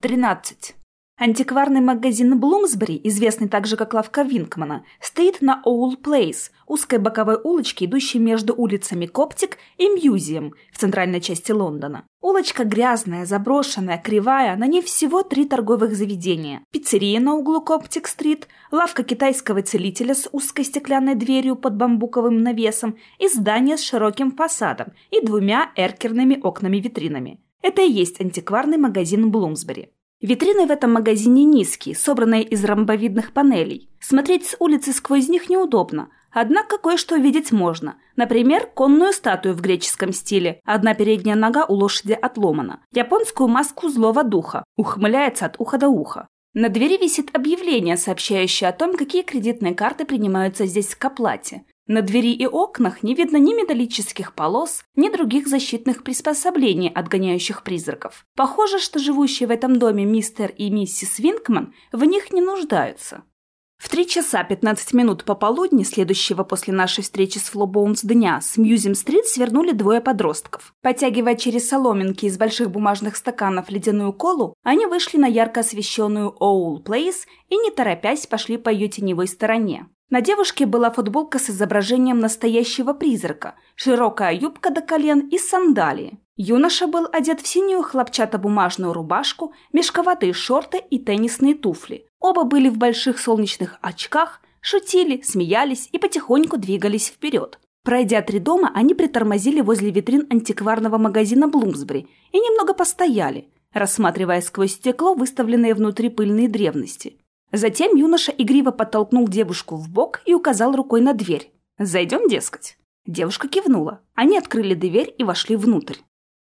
13. Антикварный магазин Блумсбери, известный также как лавка Винкмана, стоит на Оул Плейс, узкой боковой улочке, идущей между улицами Коптик и Мьюзием в центральной части Лондона. Улочка грязная, заброшенная, кривая, на ней всего три торговых заведения. Пиццерия на углу Коптик-стрит, лавка китайского целителя с узкой стеклянной дверью под бамбуковым навесом и здание с широким фасадом и двумя эркерными окнами-витринами. Это и есть антикварный магазин Блумсбери. Витрины в этом магазине низкие, собранные из ромбовидных панелей. Смотреть с улицы сквозь них неудобно, однако кое-что видеть можно. Например, конную статую в греческом стиле, одна передняя нога у лошади отломана, японскую маску злого духа, ухмыляется от уха до уха. На двери висит объявление, сообщающее о том, какие кредитные карты принимаются здесь к оплате. На двери и окнах не видно ни металлических полос, ни других защитных приспособлений, отгоняющих призраков. Похоже, что живущие в этом доме мистер и миссис Винкман в них не нуждаются. В три часа 15 минут пополудни, следующего после нашей встречи с Фло дня, с Мьюзим-стрит свернули двое подростков. Потягивая через соломинки из больших бумажных стаканов ледяную колу, они вышли на ярко освещенную Оул Плейс и, не торопясь, пошли по ее теневой стороне. На девушке была футболка с изображением настоящего призрака, широкая юбка до колен и сандалии. Юноша был одет в синюю хлопчатобумажную рубашку, мешковатые шорты и теннисные туфли. Оба были в больших солнечных очках, шутили, смеялись и потихоньку двигались вперед. Пройдя три дома, они притормозили возле витрин антикварного магазина Блумсбери и немного постояли, рассматривая сквозь стекло выставленные внутри пыльные древности. Затем юноша игриво подтолкнул девушку в бок и указал рукой на дверь. «Зайдем, дескать?» Девушка кивнула. Они открыли дверь и вошли внутрь.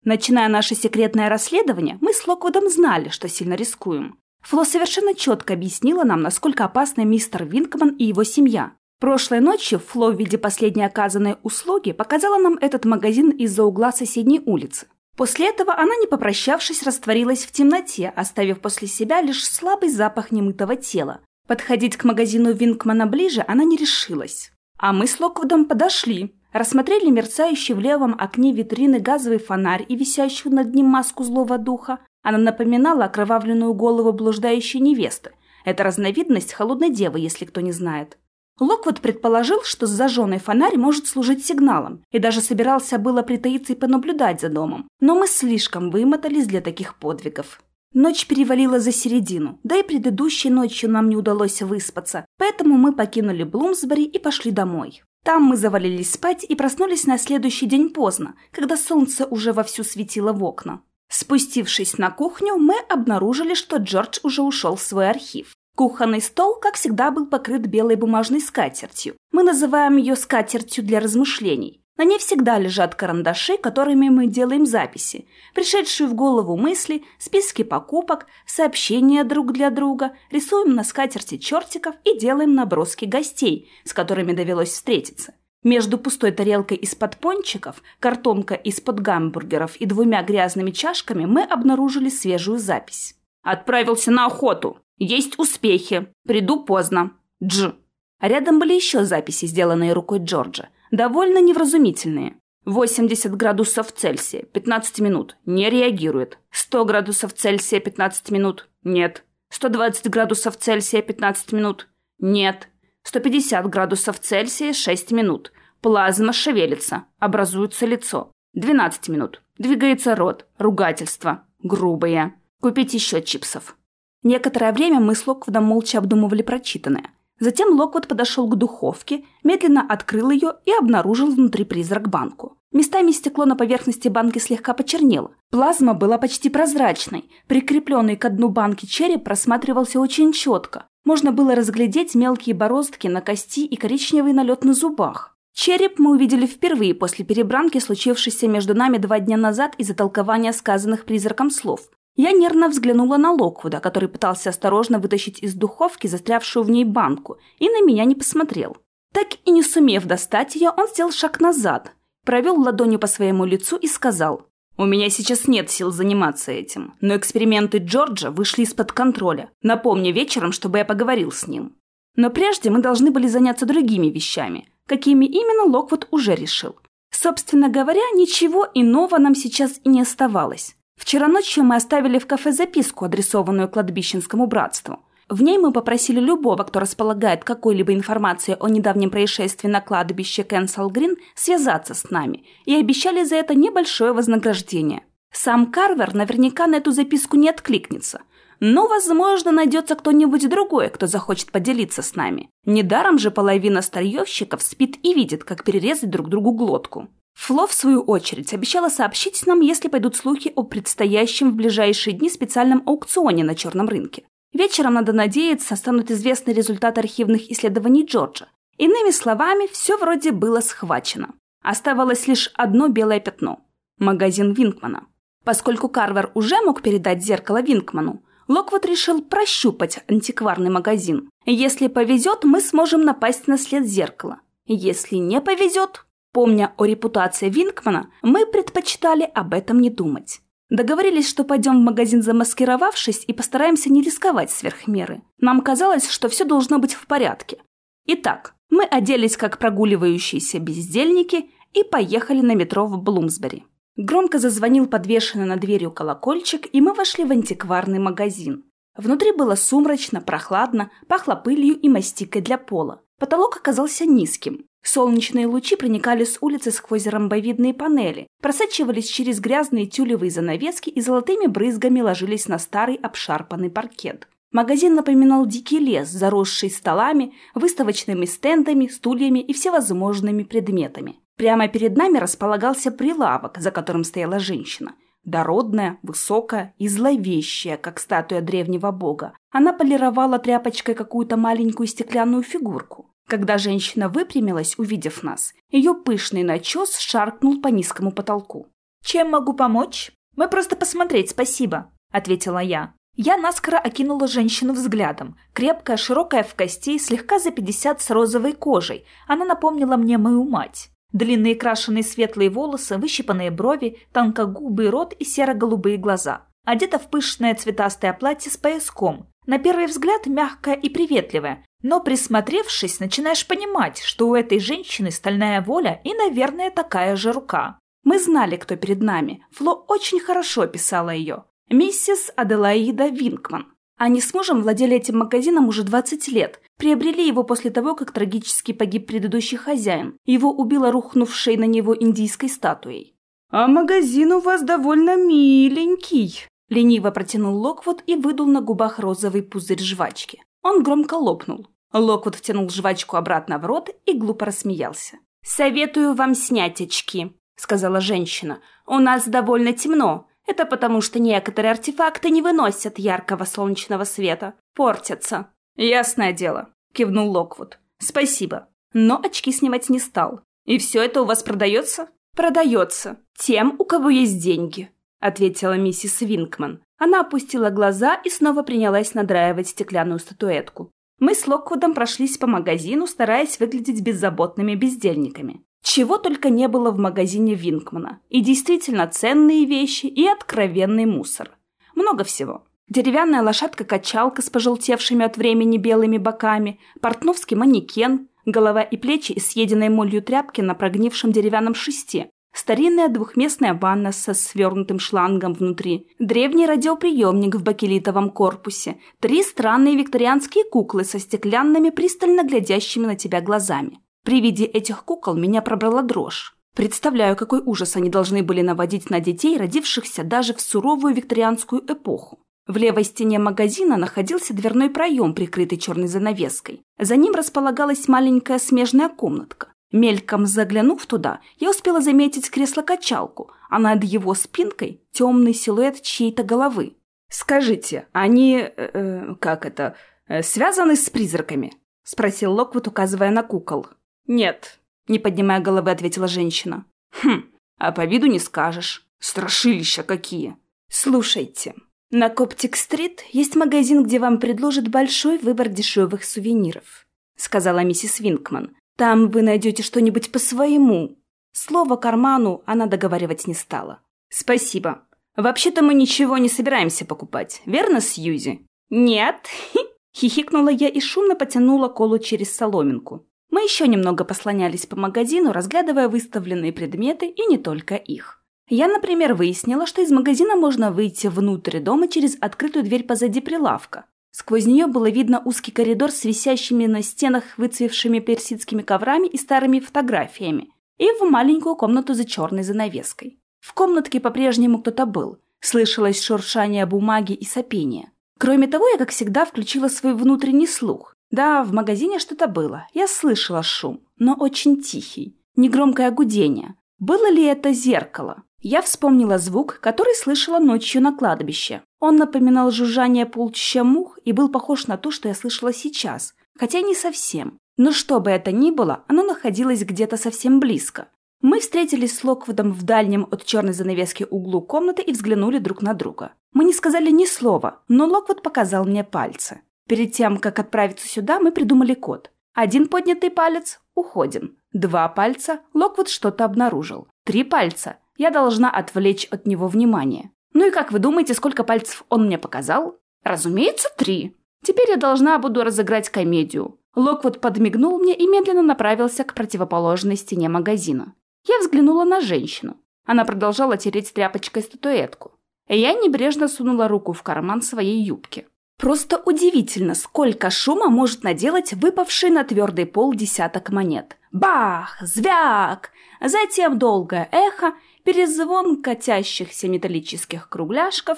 Начиная наше секретное расследование, мы с Локвудом знали, что сильно рискуем. Фло совершенно четко объяснила нам, насколько опасны мистер Винкман и его семья. Прошлой ночью Фло в виде последней оказанной услуги показала нам этот магазин из-за угла соседней улицы. После этого она, не попрощавшись, растворилась в темноте, оставив после себя лишь слабый запах немытого тела. Подходить к магазину Винкмана ближе она не решилась. А мы с Локвудом подошли, рассмотрели мерцающий в левом окне витрины газовый фонарь и висящую над ним маску злого духа. Она напоминала окровавленную голову блуждающей невесты. Это разновидность холодной девы, если кто не знает. Локвуд предположил, что зажженный фонарь может служить сигналом, и даже собирался было притаиться и понаблюдать за домом. Но мы слишком вымотались для таких подвигов. Ночь перевалила за середину, да и предыдущей ночью нам не удалось выспаться, поэтому мы покинули Блумсбери и пошли домой. Там мы завалились спать и проснулись на следующий день поздно, когда солнце уже вовсю светило в окна. Спустившись на кухню, мы обнаружили, что Джордж уже ушел в свой архив. Кухонный стол, как всегда, был покрыт белой бумажной скатертью. Мы называем ее скатертью для размышлений. На ней всегда лежат карандаши, которыми мы делаем записи, пришедшие в голову мысли, списки покупок, сообщения друг для друга, рисуем на скатерти чертиков и делаем наброски гостей, с которыми довелось встретиться. Между пустой тарелкой из-под пончиков, картонкой из-под гамбургеров и двумя грязными чашками мы обнаружили свежую запись. «Отправился на охоту!» Есть успехи. Приду поздно. Дж. Рядом были еще записи, сделанные рукой Джорджа. Довольно невразумительные. 80 градусов Цельсия, 15 минут. Не реагирует. 100 градусов Цельсия, 15 минут. Нет. 120 градусов Цельсия, 15 минут. Нет. 150 градусов Цельсия, 6 минут. Плазма шевелится. Образуется лицо. 12 минут. Двигается рот. Ругательство. Грубые. Купить еще чипсов. Некоторое время мы с Локвудом молча обдумывали прочитанное. Затем Локвуд подошел к духовке, медленно открыл ее и обнаружил внутри призрак-банку. Местами стекло на поверхности банки слегка почернело. Плазма была почти прозрачной. Прикрепленный к дну банки череп просматривался очень четко. Можно было разглядеть мелкие бороздки на кости и коричневый налет на зубах. Череп мы увидели впервые после перебранки, случившейся между нами два дня назад из-за толкования сказанных призраком слов. Я нервно взглянула на Локвуда, который пытался осторожно вытащить из духовки застрявшую в ней банку, и на меня не посмотрел. Так и не сумев достать ее, он сделал шаг назад, провел ладонью по своему лицу и сказал, «У меня сейчас нет сил заниматься этим, но эксперименты Джорджа вышли из-под контроля. Напомни вечером, чтобы я поговорил с ним». Но прежде мы должны были заняться другими вещами, какими именно Локвуд уже решил. Собственно говоря, ничего иного нам сейчас и не оставалось. Вчера ночью мы оставили в кафе записку, адресованную кладбищенскому братству. В ней мы попросили любого, кто располагает какой-либо информацией о недавнем происшествии на кладбище Кенсал Грин, связаться с нами, и обещали за это небольшое вознаграждение. Сам Карвер наверняка на эту записку не откликнется, но, возможно, найдется кто-нибудь другой, кто захочет поделиться с нами. Недаром же половина старьевщиков спит и видит, как перерезать друг другу глотку. Фло, в свою очередь, обещала сообщить нам, если пойдут слухи о предстоящем в ближайшие дни специальном аукционе на черном рынке. Вечером, надо надеяться, станут известны результаты архивных исследований Джорджа. Иными словами, все вроде было схвачено. Оставалось лишь одно белое пятно – магазин Винкмана. Поскольку Карвер уже мог передать зеркало Винкману, Локвуд решил прощупать антикварный магазин. Если повезет, мы сможем напасть на след зеркала. Если не повезет, помня о репутации Винкмана, мы предпочитали об этом не думать. Договорились, что пойдем в магазин замаскировавшись и постараемся не рисковать сверх меры. Нам казалось, что все должно быть в порядке. Итак, мы оделись как прогуливающиеся бездельники и поехали на метро в Блумсбери. Громко зазвонил подвешенный над дверью колокольчик, и мы вошли в антикварный магазин. Внутри было сумрачно, прохладно, пахло пылью и мастикой для пола. Потолок оказался низким. Солнечные лучи проникали с улицы сквозь ромбовидные панели, просачивались через грязные тюлевые занавески и золотыми брызгами ложились на старый обшарпанный паркет. Магазин напоминал дикий лес, заросший столами, выставочными стендами, стульями и всевозможными предметами. Прямо перед нами располагался прилавок, за которым стояла женщина. Дородная, высокая и зловещая, как статуя древнего бога. Она полировала тряпочкой какую-то маленькую стеклянную фигурку. Когда женщина выпрямилась, увидев нас, ее пышный начес шаркнул по низкому потолку. «Чем могу помочь?» «Мы просто посмотреть, спасибо», — ответила я. Я наскоро окинула женщину взглядом. Крепкая, широкая в кости, слегка за пятьдесят с розовой кожей. Она напомнила мне мою мать. Длинные крашеные светлые волосы, выщипанные брови, тонкогубый рот и серо-голубые глаза. Одета в пышное цветастое платье с пояском. На первый взгляд мягкое и приветливое, но присмотревшись, начинаешь понимать, что у этой женщины стальная воля и, наверное, такая же рука. Мы знали, кто перед нами. Фло очень хорошо описала ее. Миссис Аделаида Винкман. Они с мужем владели этим магазином уже 20 лет. Приобрели его после того, как трагически погиб предыдущий хозяин. Его убила рухнувшей на него индийской статуей. «А магазин у вас довольно миленький», — лениво протянул Локвуд и выдул на губах розовый пузырь жвачки. Он громко лопнул. Локвуд втянул жвачку обратно в рот и глупо рассмеялся. «Советую вам снять очки», — сказала женщина. «У нас довольно темно. Это потому, что некоторые артефакты не выносят яркого солнечного света. Портятся. «Ясное дело», — кивнул Локвуд. «Спасибо. Но очки снимать не стал. И все это у вас продается?» «Продается. Тем, у кого есть деньги», — ответила миссис Винкман. Она опустила глаза и снова принялась надраивать стеклянную статуэтку. Мы с Локвудом прошлись по магазину, стараясь выглядеть беззаботными бездельниками. Чего только не было в магазине Винкмана. И действительно ценные вещи, и откровенный мусор. Много всего. Деревянная лошадка-качалка с пожелтевшими от времени белыми боками, портновский манекен, голова и плечи из съеденной молью тряпки на прогнившем деревянном шесте, старинная двухместная ванна со свернутым шлангом внутри, древний радиоприемник в бакелитовом корпусе, три странные викторианские куклы со стеклянными пристально глядящими на тебя глазами. При виде этих кукол меня пробрала дрожь. Представляю, какой ужас они должны были наводить на детей, родившихся даже в суровую викторианскую эпоху. В левой стене магазина находился дверной проем, прикрытый черной занавеской. За ним располагалась маленькая смежная комнатка. Мельком заглянув туда, я успела заметить кресло-качалку, а над его спинкой темный силуэт чьей-то головы. «Скажите, они... Э, э как это... Э, связаны с призраками?» — спросил Локвуд, указывая на кукол. «Нет», — не поднимая головы, ответила женщина. «Хм, а по виду не скажешь. Страшилища какие!» «Слушайте, на Коптик-стрит есть магазин, где вам предложат большой выбор дешевых сувениров», — сказала миссис Винкман. «Там вы найдете что-нибудь по своему». Слово карману она договаривать не стала. «Спасибо. Вообще-то мы ничего не собираемся покупать, верно, Сьюзи?» «Нет», — хихикнула я и шумно потянула колу через соломинку. Мы еще немного послонялись по магазину, разглядывая выставленные предметы и не только их. Я, например, выяснила, что из магазина можно выйти внутрь дома через открытую дверь позади прилавка. Сквозь нее было видно узкий коридор с висящими на стенах выцвевшими персидскими коврами и старыми фотографиями, и в маленькую комнату за черной занавеской. В комнатке по-прежнему кто-то был. Слышалось шуршание бумаги и сопение. Кроме того, я, как всегда, включила свой внутренний слух. Да, в магазине что-то было. Я слышала шум, но очень тихий. Негромкое гудение. Было ли это зеркало? Я вспомнила звук, который слышала ночью на кладбище. Он напоминал жужжание полчища мух и был похож на то, что я слышала сейчас, хотя не совсем. Но что бы это ни было, оно находилось где-то совсем близко. Мы встретились с Локвудом в дальнем от черной занавески углу комнаты и взглянули друг на друга. Мы не сказали ни слова, но Локвуд показал мне пальцы. Перед тем, как отправиться сюда, мы придумали код. Один поднятый палец – уходим. Два пальца – Локвуд что-то обнаружил. Три пальца – я должна отвлечь от него внимание. Ну и как вы думаете, сколько пальцев он мне показал? Разумеется, три. Теперь я должна буду разыграть комедию. Локвуд подмигнул мне и медленно направился к противоположной стене магазина. Я взглянула на женщину. Она продолжала тереть тряпочкой статуэтку. Я небрежно сунула руку в карман своей юбки. Просто удивительно, сколько шума может наделать выпавший на твердый пол десяток монет. Бах! Звяк! Затем долгое эхо, перезвон катящихся металлических кругляшков.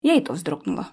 Я и то вздрогнула.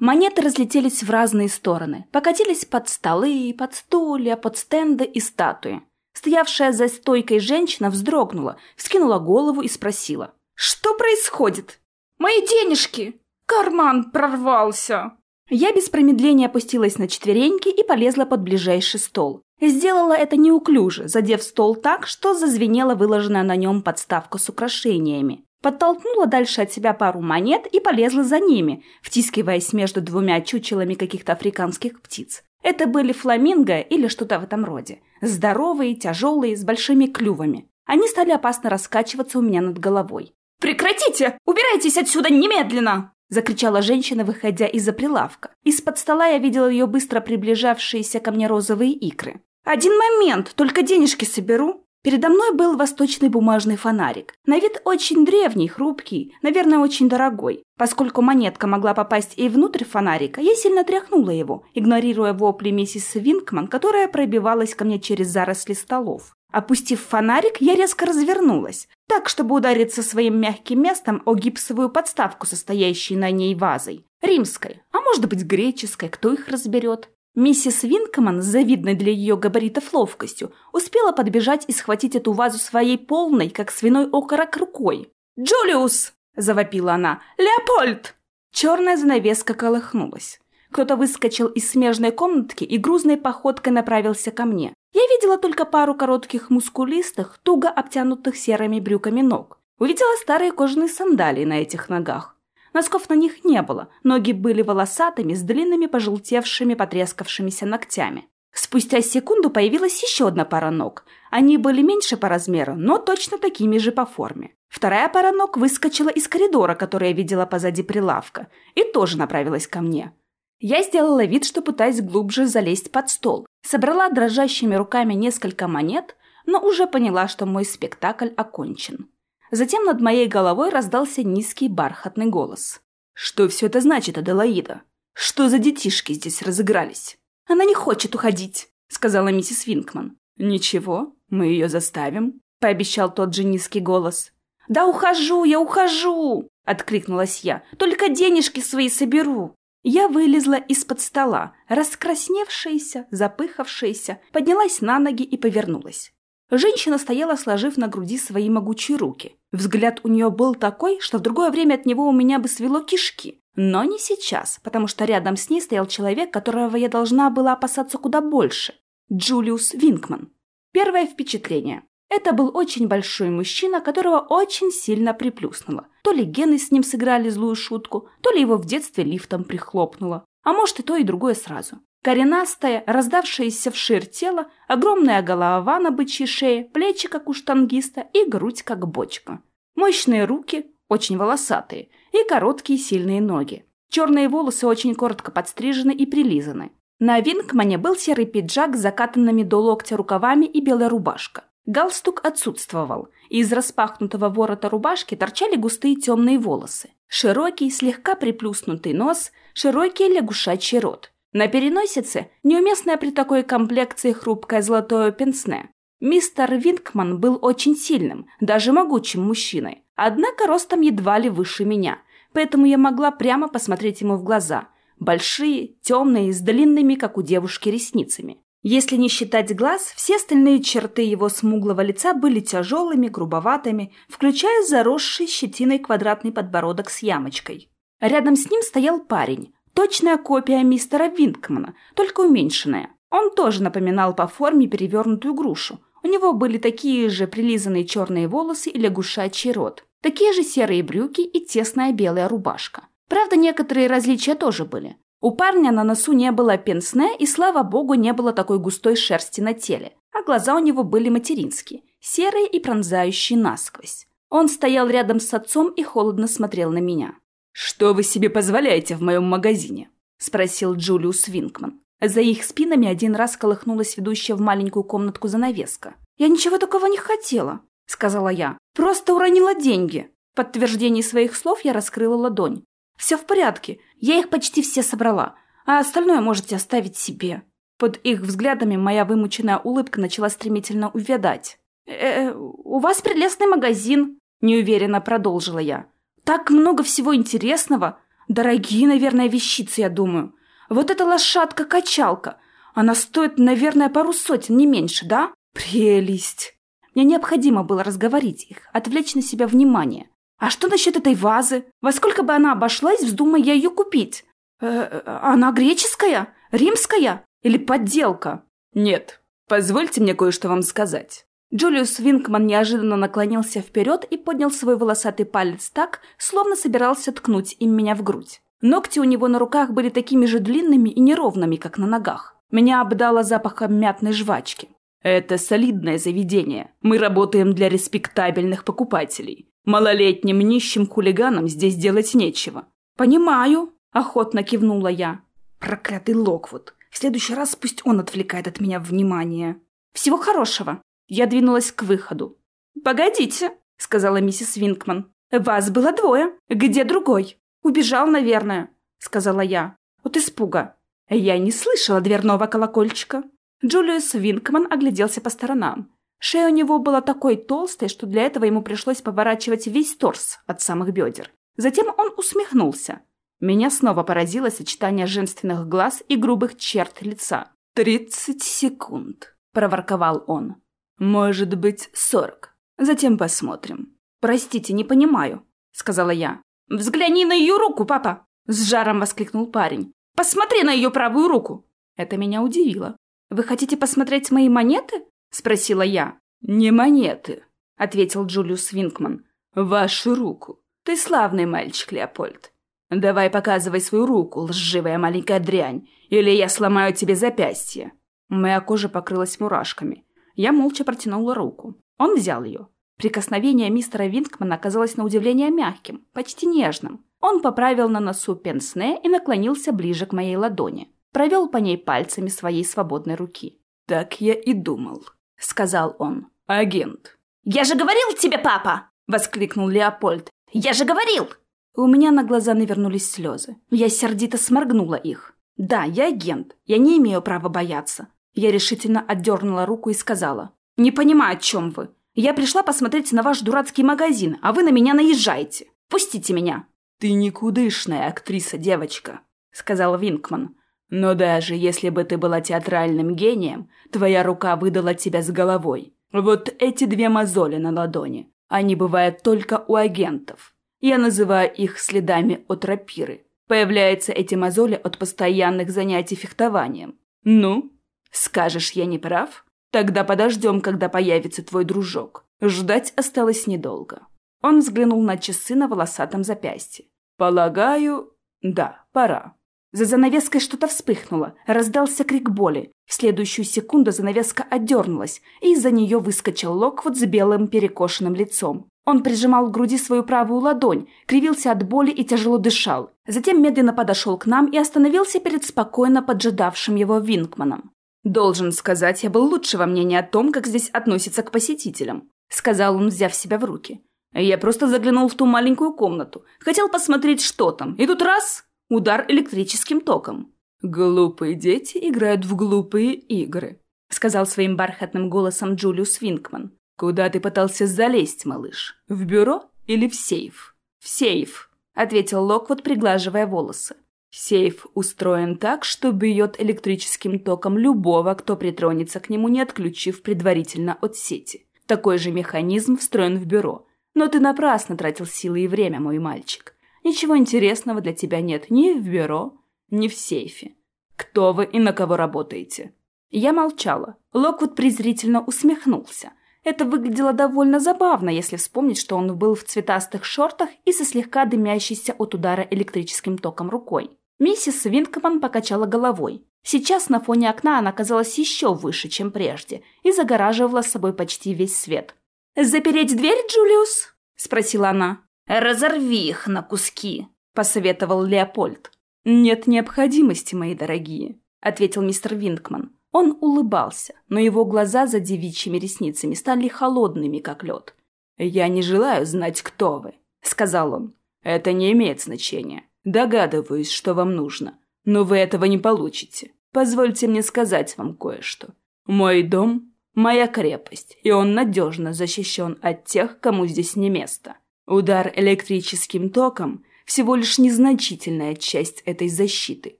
Монеты разлетелись в разные стороны, покатились под столы, под стулья, под стенды и статуи. Стоявшая за стойкой женщина вздрогнула, вскинула голову и спросила. «Что происходит?» «Мои денежки! Карман прорвался!» Я без промедления опустилась на четвереньки и полезла под ближайший стол. Сделала это неуклюже, задев стол так, что зазвенела выложенная на нем подставка с украшениями. Подтолкнула дальше от себя пару монет и полезла за ними, втискиваясь между двумя чучелами каких-то африканских птиц. Это были фламинго или что-то в этом роде. Здоровые, тяжелые, с большими клювами. Они стали опасно раскачиваться у меня над головой. «Прекратите! Убирайтесь отсюда немедленно!» Закричала женщина, выходя из-за прилавка. Из-под стола я видела ее быстро приближавшиеся ко мне розовые икры. «Один момент, только денежки соберу!» Передо мной был восточный бумажный фонарик. На вид очень древний, хрупкий, наверное, очень дорогой. Поскольку монетка могла попасть и внутрь фонарика, я сильно тряхнула его, игнорируя вопли миссис Винкман, которая пробивалась ко мне через заросли столов. Опустив фонарик, я резко развернулась, так, чтобы удариться своим мягким местом о гипсовую подставку, состоящую на ней вазой. Римской, а может быть греческой, кто их разберет. Миссис Винкман, с завидной для ее габаритов ловкостью, успела подбежать и схватить эту вазу своей полной, как свиной окорок, рукой. «Джулиус!» – завопила она. «Леопольд!» Черная занавеска колыхнулась. Кто-то выскочил из смежной комнатки и грузной походкой направился ко мне. Я видела только пару коротких мускулистых, туго обтянутых серыми брюками ног. Увидела старые кожаные сандалии на этих ногах. Носков на них не было, ноги были волосатыми, с длинными пожелтевшими, потрескавшимися ногтями. Спустя секунду появилась еще одна пара ног. Они были меньше по размеру, но точно такими же по форме. Вторая пара ног выскочила из коридора, который я видела позади прилавка, и тоже направилась ко мне. Я сделала вид, что пытаюсь глубже залезть под стол. Собрала дрожащими руками несколько монет, но уже поняла, что мой спектакль окончен. Затем над моей головой раздался низкий бархатный голос. «Что все это значит, Аделаида? Что за детишки здесь разыгрались?» «Она не хочет уходить», — сказала миссис Винкман. «Ничего, мы ее заставим», — пообещал тот же низкий голос. «Да ухожу, я ухожу!» — откликнулась я. «Только денежки свои соберу!» Я вылезла из-под стола, раскрасневшаяся, запыхавшаяся, поднялась на ноги и повернулась. Женщина стояла, сложив на груди свои могучие руки. Взгляд у нее был такой, что в другое время от него у меня бы свело кишки. Но не сейчас, потому что рядом с ней стоял человек, которого я должна была опасаться куда больше. Джулиус Винкман. Первое впечатление. Это был очень большой мужчина, которого очень сильно приплюснуло. То ли гены с ним сыграли злую шутку, то ли его в детстве лифтом прихлопнуло. А может и то, и другое сразу. Коренастое, раздавшееся вширь тело, огромная голова на бычьей шее, плечи, как у штангиста, и грудь, как бочка. Мощные руки, очень волосатые, и короткие сильные ноги. Черные волосы очень коротко подстрижены и прилизаны. На Винкмане был серый пиджак с закатанными до локтя рукавами и белая рубашка. Галстук отсутствовал, и из распахнутого ворота рубашки торчали густые темные волосы. Широкий, слегка приплюснутый нос, широкий лягушачий рот. На переносице неуместная при такой комплекции хрупкое золотое пенсне. Мистер Винкман был очень сильным, даже могучим мужчиной, однако ростом едва ли выше меня, поэтому я могла прямо посмотреть ему в глаза. Большие, темные, с длинными, как у девушки, ресницами. Если не считать глаз, все остальные черты его смуглого лица были тяжелыми, грубоватыми, включая заросший щетиной квадратный подбородок с ямочкой. Рядом с ним стоял парень, точная копия мистера Винкмана, только уменьшенная. Он тоже напоминал по форме перевернутую грушу, у него были такие же прилизанные черные волосы и лягушачий рот, такие же серые брюки и тесная белая рубашка. Правда, некоторые различия тоже были. У парня на носу не было пенсне, и, слава богу, не было такой густой шерсти на теле, а глаза у него были материнские, серые и пронзающие насквозь. Он стоял рядом с отцом и холодно смотрел на меня. «Что вы себе позволяете в моем магазине?» – спросил Джулиус Винкман. За их спинами один раз колыхнулась ведущая в маленькую комнатку занавеска. «Я ничего такого не хотела», — сказала я. «Просто уронила деньги». В подтверждении своих слов я раскрыла ладонь. «Все в порядке. Я их почти все собрала. А остальное можете оставить себе». Под их взглядами моя вымученная улыбка начала стремительно увядать. «Э, -э у вас прелестный магазин», — неуверенно продолжила я. «Так много всего интересного. Дорогие, наверное, вещицы, я думаю. Вот эта лошадка-качалка. Она стоит, наверное, пару сотен, не меньше, да? Прелесть. Мне необходимо было разговорить их, отвлечь на себя внимание. А что насчет этой вазы? Во сколько бы она обошлась, вздумай я ее купить? Э -э она греческая? Римская? Или подделка? Нет. Позвольте мне кое-что вам сказать. Джулиус Винкман неожиданно наклонился вперед и поднял свой волосатый палец так, словно собирался ткнуть им меня в грудь. Ногти у него на руках были такими же длинными и неровными, как на ногах. Меня обдало запахом мятной жвачки. Это солидное заведение. Мы работаем для респектабельных покупателей. Малолетним нищим хулиганам здесь делать нечего. Понимаю, охотно кивнула я. Проклятый Локвуд. В следующий раз пусть он отвлекает от меня внимание. Всего хорошего. Я двинулась к выходу. Погодите, сказала миссис Винкман. Вас было двое. Где другой? «Убежал, наверное», — сказала я. От испуга. Я не слышала дверного колокольчика. Джулиус Винкман огляделся по сторонам. Шея у него была такой толстой, что для этого ему пришлось поворачивать весь торс от самых бедер. Затем он усмехнулся. Меня снова поразило сочетание женственных глаз и грубых черт лица. «Тридцать секунд», — проворковал он. «Может быть, сорок. Затем посмотрим». «Простите, не понимаю», — сказала я. «Взгляни на ее руку, папа!» — с жаром воскликнул парень. «Посмотри на ее правую руку!» Это меня удивило. «Вы хотите посмотреть мои монеты?» — спросила я. «Не монеты», — ответил Джулиус Винкман. «Вашу руку. Ты славный мальчик, Леопольд. Давай показывай свою руку, лживая маленькая дрянь, или я сломаю тебе запястье». Моя кожа покрылась мурашками. Я молча протянула руку. Он взял ее. Прикосновение мистера Винкмана оказалось на удивление мягким, почти нежным. Он поправил на носу пенсне и наклонился ближе к моей ладони. Провел по ней пальцами своей свободной руки. «Так я и думал», — сказал он. «Агент». «Я же говорил тебе, папа!» — воскликнул Леопольд. «Я же говорил!» У меня на глаза навернулись слезы. Я сердито сморгнула их. «Да, я агент. Я не имею права бояться». Я решительно отдернула руку и сказала. «Не понимаю, о чем вы. Я пришла посмотреть на ваш дурацкий магазин, а вы на меня наезжаете. Пустите меня!» «Ты никудышная актриса, девочка», — сказал Винкман. «Но даже если бы ты была театральным гением, твоя рука выдала тебя с головой. Вот эти две мозоли на ладони, они бывают только у агентов. Я называю их следами от рапиры. Появляются эти мозоли от постоянных занятий фехтованием. Ну, скажешь, я не прав?» Тогда подождем, когда появится твой дружок. Ждать осталось недолго. Он взглянул на часы на волосатом запястье. Полагаю, да, пора. За занавеской что-то вспыхнуло, раздался крик боли. В следующую секунду занавеска отдернулась, и из-за нее выскочил Локвуд с белым перекошенным лицом. Он прижимал к груди свою правую ладонь, кривился от боли и тяжело дышал. Затем медленно подошел к нам и остановился перед спокойно поджидавшим его Винкманом. «Должен сказать, я был лучшего мнения о том, как здесь относятся к посетителям», — сказал он, взяв себя в руки. «Я просто заглянул в ту маленькую комнату, хотел посмотреть, что там, и тут раз — удар электрическим током. Глупые дети играют в глупые игры», — сказал своим бархатным голосом Джулиус Винкман. «Куда ты пытался залезть, малыш? В бюро или в сейф?» «В сейф», — ответил Локвуд, приглаживая волосы. Сейф устроен так, что бьет электрическим током любого, кто притронется к нему, не отключив предварительно от сети. Такой же механизм встроен в бюро. Но ты напрасно тратил силы и время, мой мальчик. Ничего интересного для тебя нет ни в бюро, ни в сейфе. Кто вы и на кого работаете?» Я молчала. Локвуд презрительно усмехнулся. Это выглядело довольно забавно, если вспомнить, что он был в цветастых шортах и со слегка дымящейся от удара электрическим током рукой. Миссис Винкман покачала головой. Сейчас на фоне окна она казалась еще выше, чем прежде, и загораживала с собой почти весь свет. «Запереть дверь, Джулиус?» – спросила она. «Разорви их на куски», – посоветовал Леопольд. «Нет необходимости, мои дорогие», – ответил мистер Винкман. Он улыбался, но его глаза за девичьими ресницами стали холодными, как лед. «Я не желаю знать, кто вы», – сказал он. «Это не имеет значения. Догадываюсь, что вам нужно, но вы этого не получите. Позвольте мне сказать вам кое-что. Мой дом – моя крепость, и он надежно защищен от тех, кому здесь не место. Удар электрическим током – всего лишь незначительная часть этой защиты.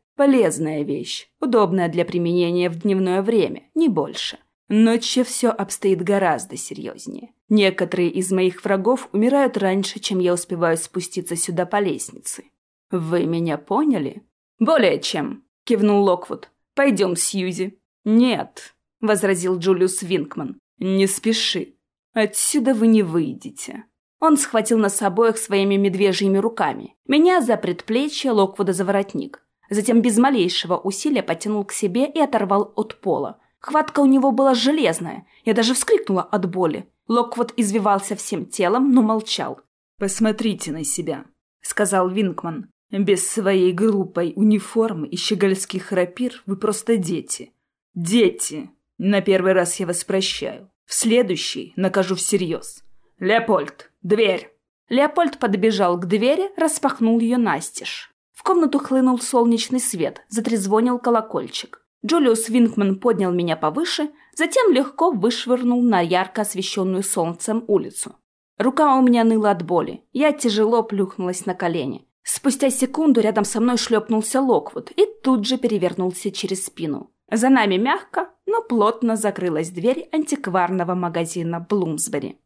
Полезная вещь, удобная для применения в дневное время, не больше. Ночью все обстоит гораздо серьезнее. Некоторые из моих врагов умирают раньше, чем я успеваю спуститься сюда по лестнице. «Вы меня поняли?» «Более чем», — кивнул Локвуд. «Пойдем, Сьюзи». «Нет», — возразил Джулиус Винкман. «Не спеши. Отсюда вы не выйдете». Он схватил нас обоих своими медвежьими руками. Меня за предплечье, Локвуда за воротник. Затем без малейшего усилия потянул к себе и оторвал от пола. Хватка у него была железная. Я даже вскрикнула от боли. Локвуд извивался всем телом, но молчал. «Посмотрите на себя», — сказал Винкман. Без своей глупой униформы и щегольских рапир вы просто дети. Дети! На первый раз я вас прощаю. В следующий накажу всерьез. Леопольд, дверь!» Леопольд подбежал к двери, распахнул ее настежь. В комнату хлынул солнечный свет, затрезвонил колокольчик. Джулиус Винкман поднял меня повыше, затем легко вышвырнул на ярко освещенную солнцем улицу. Рука у меня ныла от боли. Я тяжело плюхнулась на колени. Спустя секунду рядом со мной шлепнулся Локвуд и тут же перевернулся через спину. За нами мягко, но плотно закрылась дверь антикварного магазина Блумсбери.